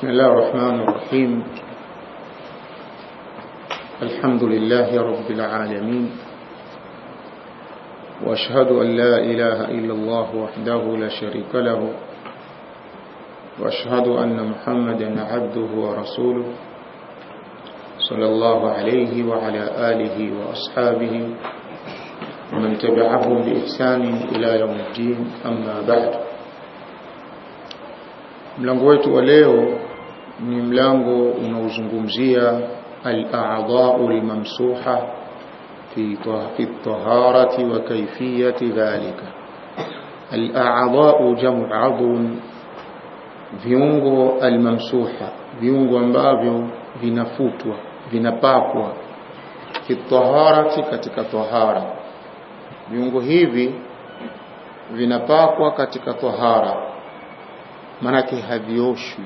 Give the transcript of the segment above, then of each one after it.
بسم الله الرحمن الرحيم. الحمد لله رب العالمين. وأشهد أن لا إله إلا الله وحده لا شريك له. وأشهد أن محمدا عبده ورسوله صلى الله عليه وعلى آله وأصحابه ومن تبعهم بإحسان إلى يوم الدين. أما بعد. mlango wetu wa leo ni mlango unaozungumzia al-a'dha'u al-mamsuha fi at-taharati wa kayfiyati dhalika. Al-a'dha'u jam'u 'adhun viungo al-mamsuha viungo ambavyo vinafutwa vinapakwa fi taharati katika tahara. Viungo hivi vinapakwa katika tahara manake havioshwi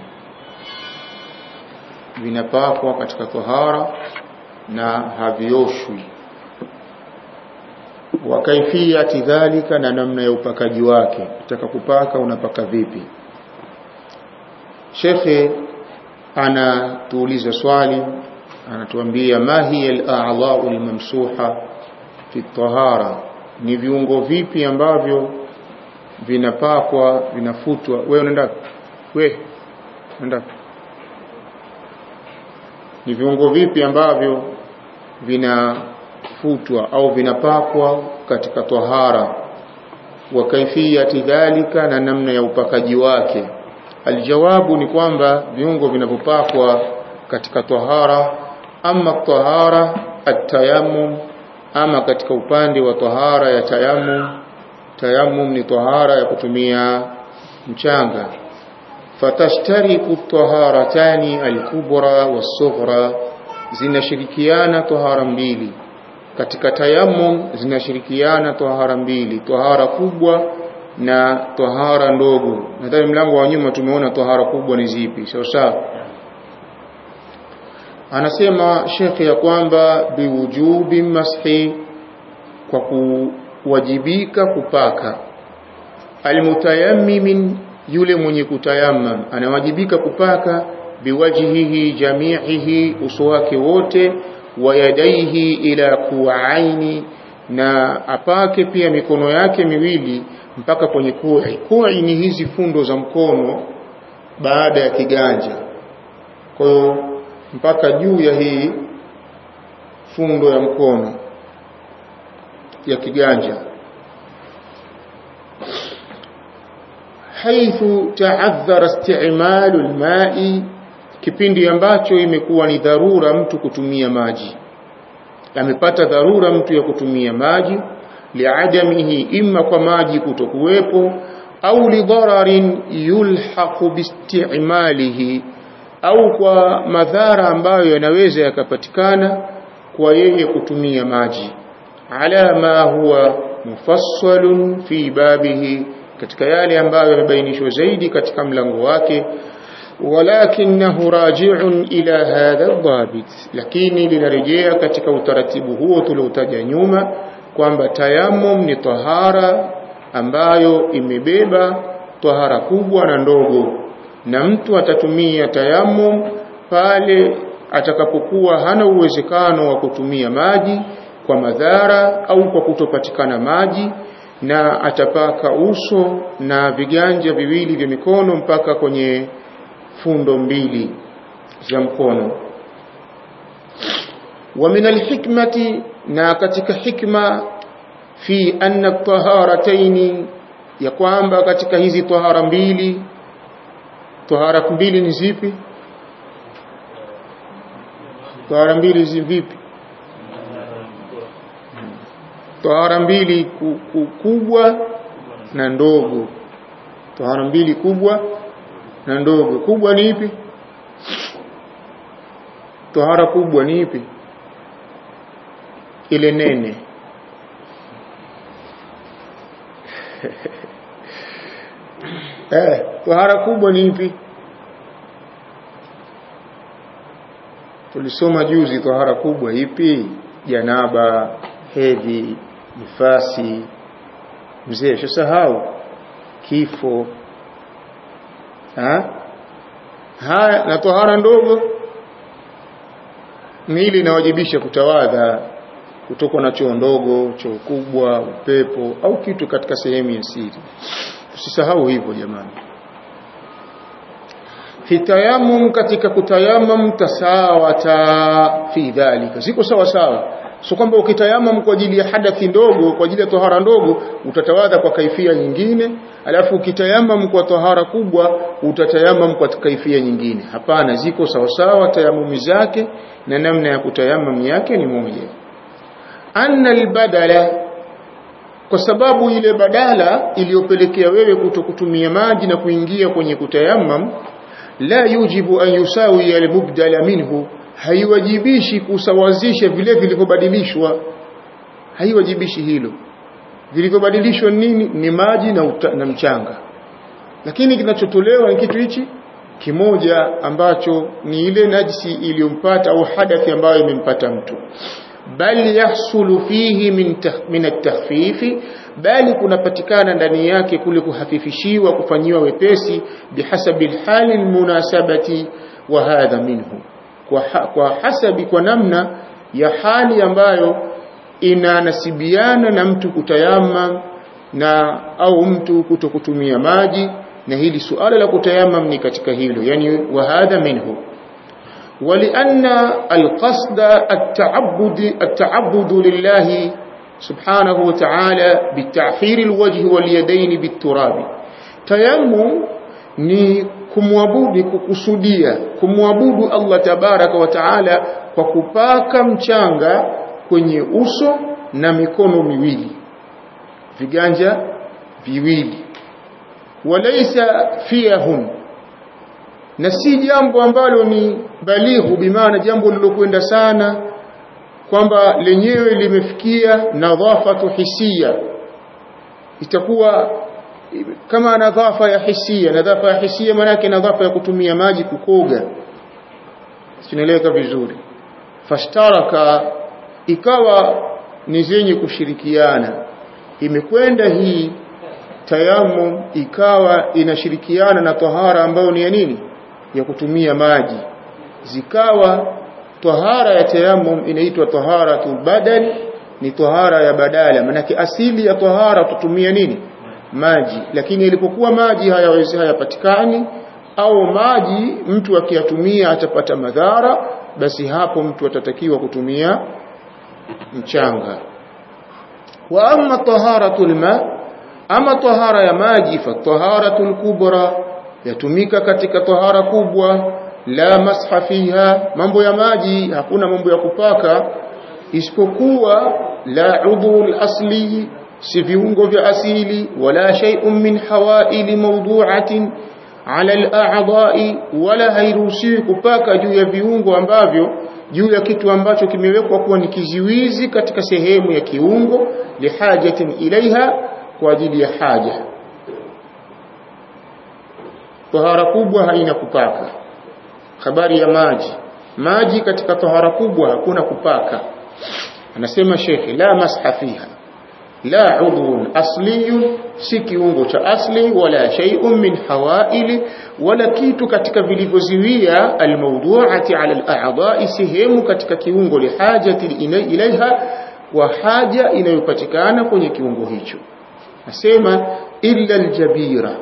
vinapakwa katika tahara na havioshwi. Wa kaifiyati dhalika na namna ya upakaji wake. Utaka kupaka unapaka vipi? Shekhe anatuuliza swali anatuambia ma hiya al-a'dha'u al-mamsuha fi tahara ni viungo vipi ambavyo vinapakwa vinafutwa? Wewe unaenda we unaenda ni viungo vipi ambavyo vinafutwa au vinapakwa katika tahara? Wa kaifiyati dhalika na namna ya upakaji wake. Aljawabu ni kwamba viungo vinavyopakwa katika tahara ama tahara atayamum ama katika upande wa tahara ya tayamum tayamum ni tahara ya kutumia mchanga fatashtariku taharatani alkubra wasughra zinashirikiana tahara mbili. Katika tayammum zinashirikiana tahara mbili tahara kubwa na tahara ndogo. Nadhani mlango wa nyuma tumeona tahara kubwa ni zipi sawa sawa? Anasema shekhe ya kwamba biwujubi mashi kwa kuwajibika kupaka. Almutayammimin yule mwenye kutayamam anawajibika kupaka biwajhihi jami'ihi uso wake wote wa yadaihi ila kuaini na apake pia mikono yake miwili mpaka kwenye kui. Kui ni hizi fundo za mkono baada ya kiganja. Kwa hiyo mpaka juu ya hii fundo ya mkono ya kiganja haithu ta'adhara isti'malu al-ma'i kipindi ambacho imekuwa ni dharura mtu kutumia maji. Amepata dharura mtu ya kutumia maji liadamihi imma kwa maji kutokuwepo au lidhararin yulhaqu biistimalihi au kwa madhara ambayo yanaweza yakapatikana kwa yeye kutumia maji. Ala ma huwa mufassalun fi babihi katika yale ambayo yamebainishwa zaidi katika mlango wake walakinahu raji'un ila hadha dhabit lakini linarejea katika utaratibu huo tuliotaja nyuma kwamba tayamum ni tahara ambayo imebeba tahara kubwa na ndogo na mtu atatumia tayamum pale atakapokuwa hana uwezekano wa kutumia maji kwa madhara au kwa kutopatikana maji na atapaka uso na viganja viwili vya mikono mpaka kwenye fundo mbili za mkono. Wa min alhikmati na katika hikma fi anna taharataini ya kwamba katika hizi tahara mbili tahara mbili ni zipi? Tahara mbili zi vipi tahara mbili ku, ku, kubwa na ndogo. Tahara mbili kubwa na ndogo. Kubwa ni ipi? Tahara kubwa ni ipi? Ile nene. Eh tahara kubwa ni ipi? Tulisoma juzi tahara kubwa ipi? Janaba hedhi nifasi mzee shasahau kifo. Ha? Haya na tohara ndogo. Mili inawajibisha kutawadha kutoka na choo ndogo choo kubwa upepo au kitu katika sehemu ya siri. Usisahau hivyo jamani. Fitayamum katika kutayamam tasawata fi dhalika. Ziko sawa sawa so kwamba ukitayamam kwa ajili ya hadathi ndogo kwa ajili ya tohara ndogo utatawadha kwa kaifia nyingine. Alafu ukitayamam kwa tohara kubwa utatayamam kwa kaifia nyingine. Hapana ziko sawa sawa tayamumi zake na namna ya kutayamam yake ni moja. Anna albadala kwa sababu ile badala iliyopelekea wewe kutokutumia maji na kuingia kwenye kutayamam la yujibu an yusawi almubdala minhu haiwajibishi kusawazisha vile vilivyobadilishwa. Haiwajibishi hilo. Vilivyobadilishwa nini? Ni maji na, uta, na mchanga. Lakini kinachotolewa ni kitu hichi kimoja ambacho ni ile najisi iliyompata au hadathi ambayo imempata mtu. Bali yahsulu fihi min, min at-takhfifi bali kunapatikana ndani yake kule kuhafifishiwa kufanyiwa wepesi bihasabi hali almunasabati wa hadha minhu kwa, ha, kwa hasabi kwa namna ya hali ambayo inanasibiana na mtu kutayamam na au mtu kutokutumia maji na hili suala la kutayamam ni katika hilo yani wa hadha minhu ولأن القصد التعبد التعبد لله سبحانه وتعالى بتعفير الوجه واليدين بالتراب تيمم ni kumwabudu kukusudia kumwabudu Allah tabaraka wa taala kwa kupaka mchanga kwenye uso na mikono miwili viganja viwili. Walaysa fiyahum na si jambo ambalo ni balighu bimaana jambo lilokwenda sana kwamba lenyewe limefikia nadhafatu hisia itakuwa kama nadhafa ya hisia nadhafa ya hisia maana yake nadhafa ya kutumia maji kukoga. Sinaeleweka vizuri. Fashtaraka ikawa ni zenye kushirikiana. Imekwenda hii tayamum ikawa inashirikiana na tahara ambayo ni ya nini? Ya kutumia maji. Zikawa tahara ya tayamum inaitwa taharatul badal ni tahara ya badala. Manake asili ya tahara tutumia nini maji. Lakini ilipokuwa maji hayawezi hayapatikani au maji mtu akiyatumia atapata madhara basi hapo mtu atatakiwa kutumia mchanga. Wa amma taharatul ma ama tahara ya maji fa taharatul kubra yatumika katika tahara kubwa la masha fiha mambo ya maji hakuna mambo ya kupaka isipokuwa la udhu asli si viungo vya asili wala shay'un min hawaili mawdu'atin ala al-a'dha'i wala hairuhusiwi kupaka juu ya viungo ambavyo juu ya kitu ambacho kimewekwa kuwa ni kiziwizi katika sehemu ya kiungo lihajatin ilaiha kwa ajili ya haja. Tahara kubwa haina kupaka. Habari ya maji. Maji katika tahara kubwa hakuna kupaka. Anasema shekhi la masha fiha la udhun asliyun si kiungo cha asli wala shay'un min hawaili wala kitu katika vilivyoziwia almawdu'ati ala al'a'dha'i sehemu katika kiungo lihajati ilaiha wa haja inayopatikana kwenye kiungo hicho. Nasema illa aljabira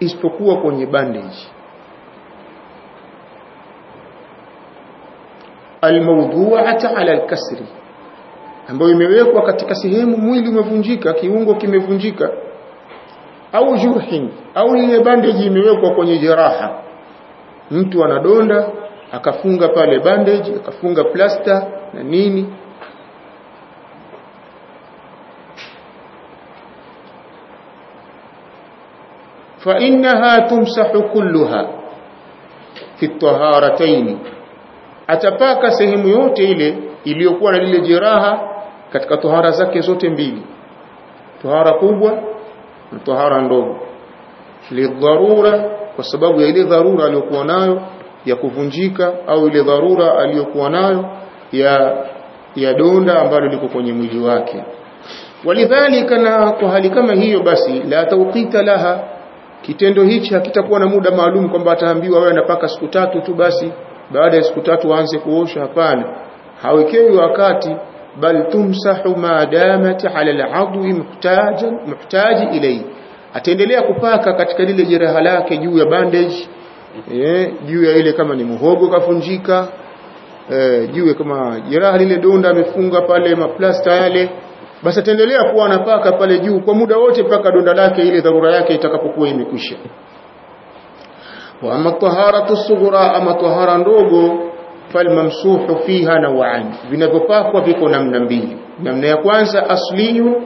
isipokuwa kwenye bandage. Almawdu'ata ala alkasri ambayo imewekwa katika sehemu mwili umevunjika kiungo kimevunjika au jurhin au ile bandage imewekwa kwenye jeraha. Mtu anadonda akafunga pale bandage akafunga plaster na nini. Fa innaha tumsahu kulluha fi taharataini atapaka sehemu yote ile iliyokuwa na lile jeraha katika tohara zake zote mbili. Tohara kubwa na tohara ndogo. Lidharura kwa sababu ya ile dharura aliyokuwa nayo ya kuvunjika au ile dharura aliyokuwa nayo ya ya donda ambalo liko kwenye mwili wake. Walidhalika na kwa hali kama hiyo basi la tawqita laha kitendo hichi hakitakuwa na muda maalum kwamba ataambiwa wewe anapaka siku tatu tu basi baada ya siku tatu aanze kuosha. Hapana. Hawekewi wakati bal tumsahu ma damat ala al'adwi muhtajan muhtaji ilay. Ataendelea kupaka katika lile jeraha lake juu ya bandage eh juu ya ile kama ni muhogo kafunjika eh juu kama jeraha lile donda amefunga pale maplasta yale. Basi ataendelea kuwa anapaka pale juu kwa muda wote mpaka donda lake ile dharura yake itakapokuwa imekwisha. Wa amma taharatu sughra ama tahara ndogo falmamsuhu fiha naw'an vinavyopakwa viko namna mbili. Namna ya kwanza asliyu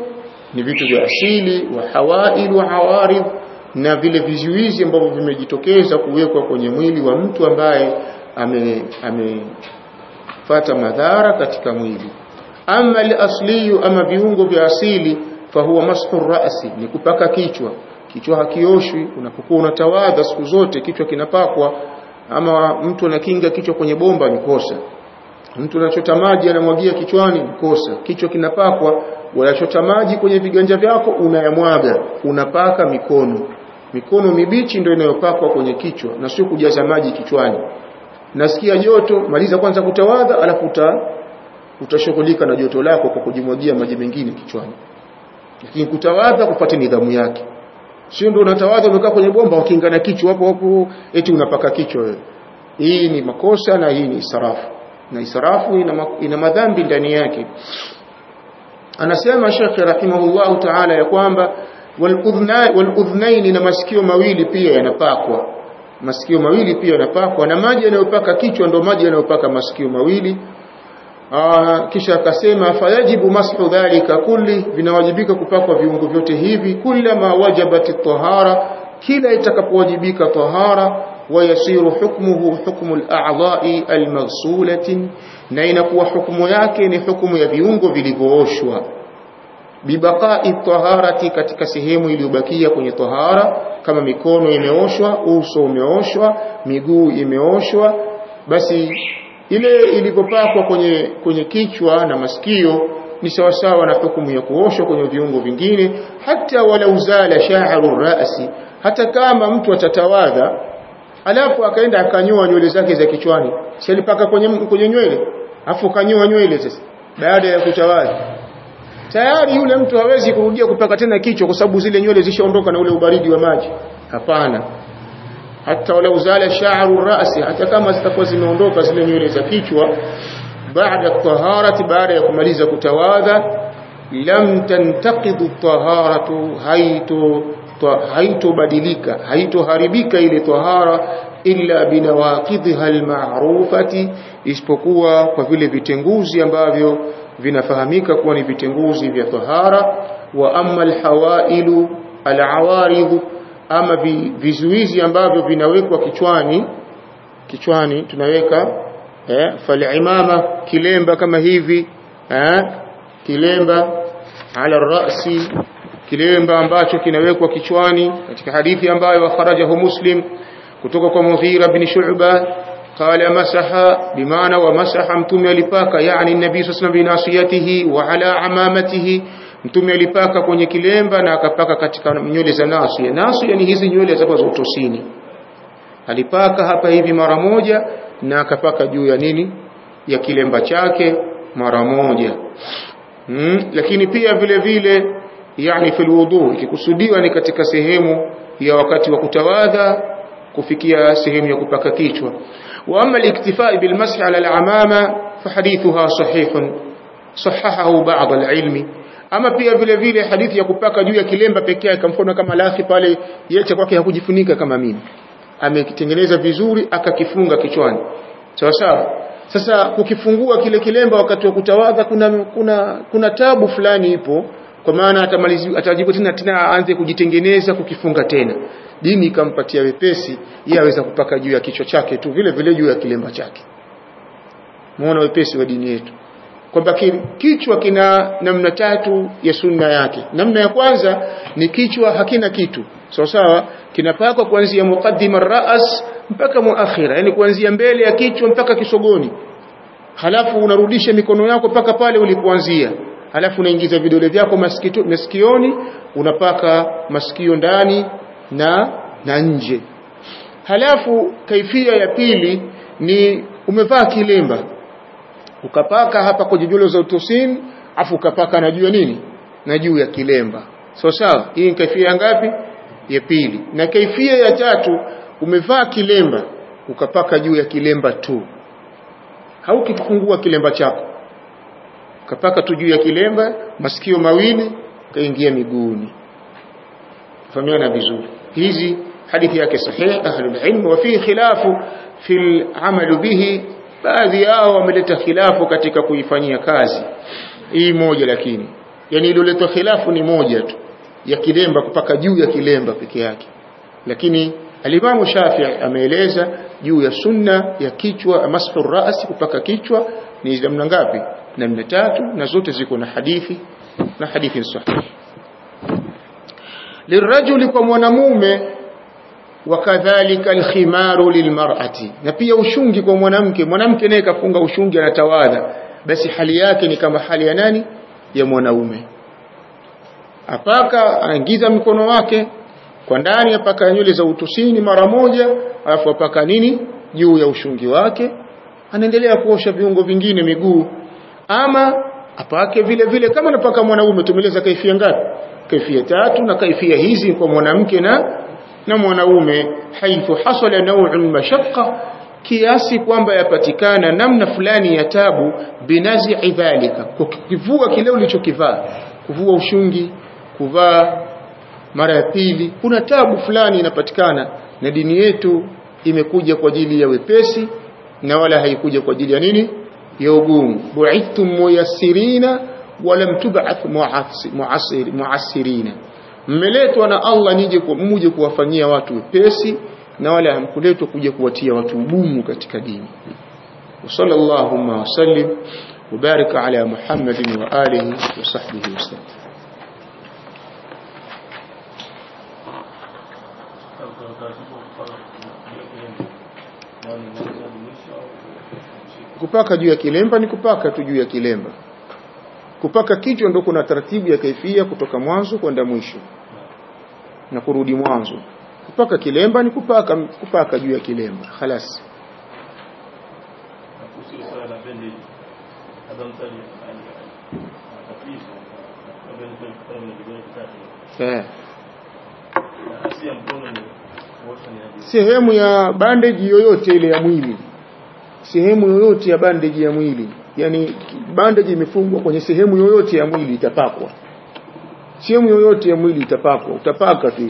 ni vitu vya asili wa hawail wa hawaridh na vile vizuizi ambavyo vimejitokeza kuwekwa kwenye mwili wa mtu ambaye amefata ame madhara katika mwili. Ama al-asliyu ama viungo vya asili fahuwa mashu ra'si ni kupaka kichwa. Kichwa hakioshwi unapokuwa unatawadha siku zote kichwa kinapakwa ama mtu anakinga kichwa kwenye bomba ni kosa. Mtu anachota maji anamwagia kichwani ni kosa. Kichwa kinapakwa unachota maji kwenye viganja vyako unayamwaga. Unapaka mikono. Mikono mibichi ndio inayopakwa kwenye kichwa na sio kujaza maji kichwani. Nasikia joto maliza kwanza kutawadha alafu uta utashughulika na joto lako kwa kujimwagia maji mengine kichwani. Lakini kutawadha kupate nidhamu yake sio ndio unatawadha umekaa kwenye bomba ukiingana kichwa hapo hapo eti unapaka kichwa wewe. Hii ni makosa na hii ni israfu na israfu ina, ina madhambi ndani yake. Anasema Sheikh rahimahullahu ta'ala ya kwamba waludhnaini na masikio mawili pia yanapakwa. Masikio mawili pia yanapakwa na maji yanayopaka kichwa ndo maji yanayopaka masikio mawili Aa, kisha akasema fayajibu mashu dhalika kulli vinawajibika kupakwa viungo vyote hivi kullama wajabati tahara kila itakapowajibika tahara wayasiru hukmuhu hukmu al-a'dha'i al-maghsulati na inakuwa hukumu yake ni hukumu ya viungo vilivyooshwa. Bibaqa'i taharati katika sehemu iliyobakia kwenye tahara kama mikono imeoshwa uso umeoshwa miguu imeoshwa basi ile ilipopakwa kwenye kwenye kichwa na masikio ni sawasawa na hukumu ya kuoshwa kwenye viungo vingine hata wala uzala sha'ru ra'si hata kama mtu atatawadha alafu akaenda akanyoa nywele zake za kichwani. Si alipaka kwenye kwenye nywele? Afu kanyoa nywele sasa baada ya kutawadha tayari yule mtu hawezi kurudia kupaka tena kichwa kwa sababu zile nywele zishaondoka na ule ubaridi wa maji. Hapana hata wala zala sha'ru ra'si hata kama zitakuwa zimeondoka zile nywele za kichwa baada taharati baada ya kumaliza kutawadha lam tantaqidu taharatu haito haitobadilika haitoharibika ile tahara illa binawaqidha almarufati isipokuwa kwa vile vitenguzi ambavyo vinafahamika kuwa ni vitenguzi vya tahara. Wa amma alhawailu alawaridhu ama vizuizi ambavyo vinawekwa kichwani kichwani tunaweka eh falimama kilemba kama hivi eh kilemba ala rasi kilemba ambacho kinawekwa kichwani katika hadithi ambayo akhrajahu muslim kutoka kwa Mughira bin Shu'ba qala masaha bimaana wa masaha mtume alipaka yani nabii sallallahu alayhi binasiyatihi wa ala amamatihi mtume alipaka kwenye kilemba na akapaka katika nywele za nasia nasia ni hizi nywele za utosini. Alipaka hapa hivi mara moja na akapaka juu ya nini? Ya kilemba chake mara moja. Hmm. lakini pia vile vile yani fil wudu ikikusudiwa ni katika sehemu ya wakati wa kutawadha kufikia sehemu ya kupaka kichwa. Wa amma al-iktifai bil mash ala al-amama fa hadithuha sahihun. Sahahahu ba'd al-ilmi ama pia vile vile hadithi ya kupaka juu ya kilemba pekee yake mfano kama lafi pale yeye kwake hakujifunika kama mimi. Amekitengeneza vizuri akakifunga kichwani. Sawa sawa. Sasa kukifungua kile kilemba wakati wa kutawadha kuna kuna kuna tabu fulani ipo kwa maana atajibu tena tena aanze kujitengeneza kukifunga tena. Dini ikampatia wepesi yeye aweza kupaka juu ya kichwa chake tu vile vile juu ya kilemba chake. Muone wepesi wa dini yetu kwamba kichwa kina namna tatu ya sunna yake. Namna ya kwanza ni kichwa hakina kitu. Sawa sawa kinapakwa kuanzia muqaddima ras mpaka muakhira yani kuanzia mbele ya kichwa mpaka kisogoni. Halafu unarudisha mikono yako mpaka pale ulipoanzia. Halafu unaingiza vidole vyako masikioni unapaka masikio ndani na na nje. Halafu kaifia ya pili ni umevaa kilemba ukapaka hapa kwenye nywele za utusini afu ukapaka na juu ya nini? Na juu ya kilemba. So, sawa. Hii ni kaifia ngapi? Ya pili. Na kaifia ya tatu umevaa kilemba ukapaka juu ya kilemba tu. Haukifungua kilemba chako. Ukapaka tu juu ya kilemba masikio mawili kaingia miguuni. Fahamiana vizuri. Hizi hadithi yake sahihi ahlul ilm wa fi khilafu fil amal bihi baadhi yao wameleta khilafu katika kuifanyia kazi. Hii moja lakini. Yani iliyoletwa khilafu ni moja tu. Ya kilemba kupaka juu ya kilemba peke yake. Lakini alimamu Shafi'i ameeleza juu ya sunna ya kichwa mashu rasi kupaka kichwa ni namna ngapi? Namna tatu na zote ziko na hadithi na hadithi sahihi. Lirajuli kwa mwanamume wakadhalika alkhimaru lilmar'ati. Na pia ushungi kwa mwanamke. Mwanamke naye kafunga ushungi anatawadha basi hali yake ni kama hali ya nani? Ya mwanaume. Apaka anaingiza mkono wake kwa ndani apaka nywele za utusini mara moja alafu apaka nini? Juu ya ushungi wake. Anaendelea kuosha viungo vingine miguu. Ama apake vile vile kama anapaka mwanaume tumeleza kaifia ngapi? Kaifia tatu na kaifia hizi kwa mwanamke na na mwanaume haithu hasala naw'un mashaqqa kiasi kwamba yapatikana namna fulani ya tabu binazi dhalika. Kukivua kile ulichokivaa kuvua ushungi kuvaa mara ya pili kuna tabu fulani inapatikana na dini yetu imekuja kwa ajili ya wepesi na wala haikuja kwa ajili ya nini? Ya ugumu. Bu'ithum muyassirina wa lam tub'ath mu'assirina mmeletwa na Allah nije muje kuwafanyia watu wepesi na wala hamkuletwa kuja kuwatia watu ugumu katika dini وصلى اللهم وسلم وبارك على محمد وآله وصحبه وسلم kupaka juu ya kilemba ni kupaka tu juu ya kilemba kupaka kichwa ndo kuna taratibu ya kaifia kutoka mwanzo kwenda mwisho na kurudi mwanzo. Kupaka kilemba ni kupaka kupaka juu ya kilemba khalas. Eh. Sehemu ya bandeji yoyote ile ya mwili sehemu yoyote ya bandeji ya mwili yani bandage imefungwa kwenye sehemu yoyote ya mwili itapakwa. Sehemu yoyote ya mwili itapakwa utapaka tu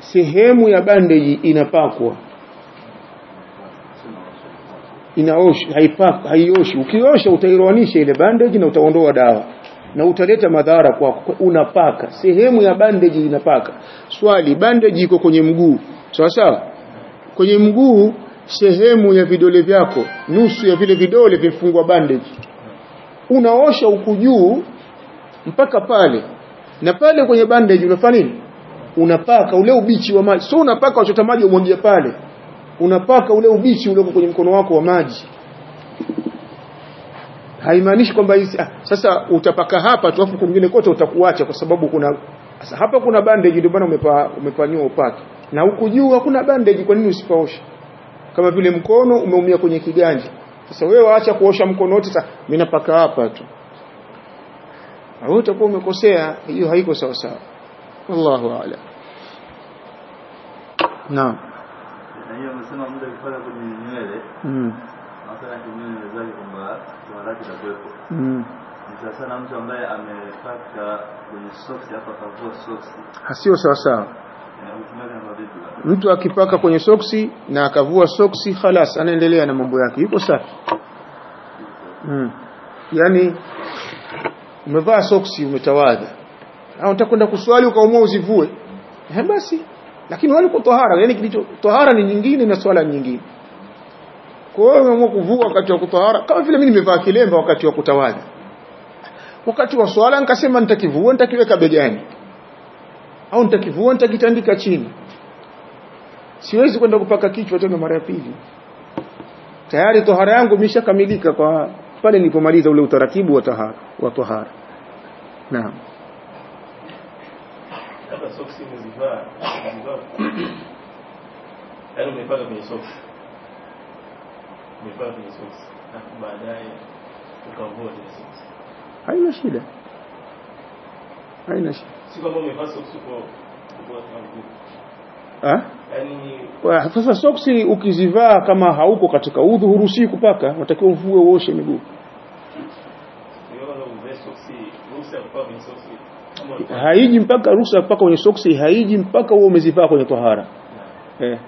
sehemu ya bandage inapakwa. Inaosha haipaki haioshi. Ukiosha utairoanisha ile bandage na utaondoa dawa na utaleta madhara kwako. Unapaka. Sehemu ya bandage inapaka. Swali bandage iko kwenye mguu. Sawa sawa? Kwenye mguu sehemu ya vidole vyako nusu ya vile vidole vimefungwa bandage unaosha huku juu mpaka pale. Na pale kwenye bandage unafanya nini? Unapaka ule ubichi wa maji. Sio unapaka wachota maji umwagia pale. Unapaka ule ubichi ulioko kwenye mkono wako wa maji haimaanishi kwamba hizi ah, sasa utapaka hapa tu afu kwingine kote utakuacha kwa sababu kuna sasa hapa kuna bandage ndio bwana umepa umefanywa upaki na huku juu hakuna bandage kwa nini usipaoshe? Kama vile mkono umeumia kwenye kiganja. Sasa wewe waacha kuosha mkono wote sasa mimi napaka hapa tu. Wewe utakuwa umekosea hiyo haiko sawa sawa. Wallahu a'lam. Naam. Na hiyo amesema muda akipaka kwenye nywele mm. hasa kinywa nywele zake tuharaki mm. Sasa na mtu ambaye amepaka kwenye soksi hapa kavua soksi hasio sawa sawa. Na hukumu yake ni vipi bwana? mtu akipaka kwenye soksi na akavua soksi khalas anaendelea na mambo yake. Yuko safi mm. yani umevaa soksi umetawadha au utakwenda kuswali ukaamua uzivue? Eh basi. Lakini wale kwa tohara yani kilicho tohara ni nyingine na swala nyingine kwa hiyo umeamua kuvua wakati wa kutohara kama vile mimi nimevaa kilemba wakati wa kutawala. Wakati wa swala nikasema nitakivua nitakiweka begani. Au nitakivua nitakitandika chini. Siwezi kwenda kupaka kichwa tena mara ya pili. Tayari tohara yangu imeshakamilika kwa pale nilipomaliza ule utaratibu wa tahara wa tohara. Naam. Hata soksi mzivaa mzivaa Yaani umepaka kwenye soksi. Umepaka kwenye soksi. Alafu baadaye ukavua zile soksi. haina shida. Haina shida. Si kwamba umevaa soksi uko uko Yaani Wa- sasa soksi ukizivaa kama hauko katika udhu huruhusi kupaka. Unatakiwa uvue uoshe miguu. Haiji mpaka ruhusa ya kupaka kwenye soksi haiji mpaka uo umezivaa kwenye tohara. Eh,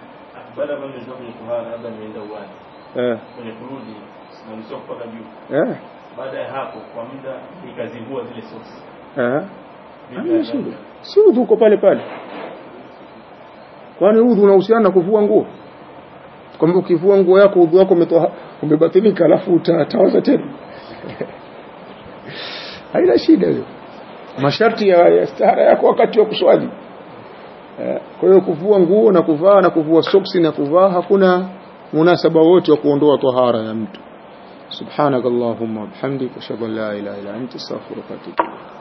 baada ya kwenye tahara labda nimeenda kwenye kurudi naruhusiwa kupaka juu. Eh, baada ya hapo kwa muda nikazivua zile soksi. Eh. Si udhu uko pale pale. Kwani udhu unahusiana na kuvua nguo? Kwamba ukivua nguo yako udhu wako umebatilika alafu utatawaza tena. Haina shida hiyo. Masharti ya, ya stara yako wakati wa kuswali. Eh, kwa hiyo kuvua nguo na kuvaa na kuvua soksi na kuvaa hakuna مناسبة وتي يقول دوا طهارة يمت سبحانك اللهم وبحمدك وشهد أن لا إله إلا أنت أستغفرك وأتوب إليك.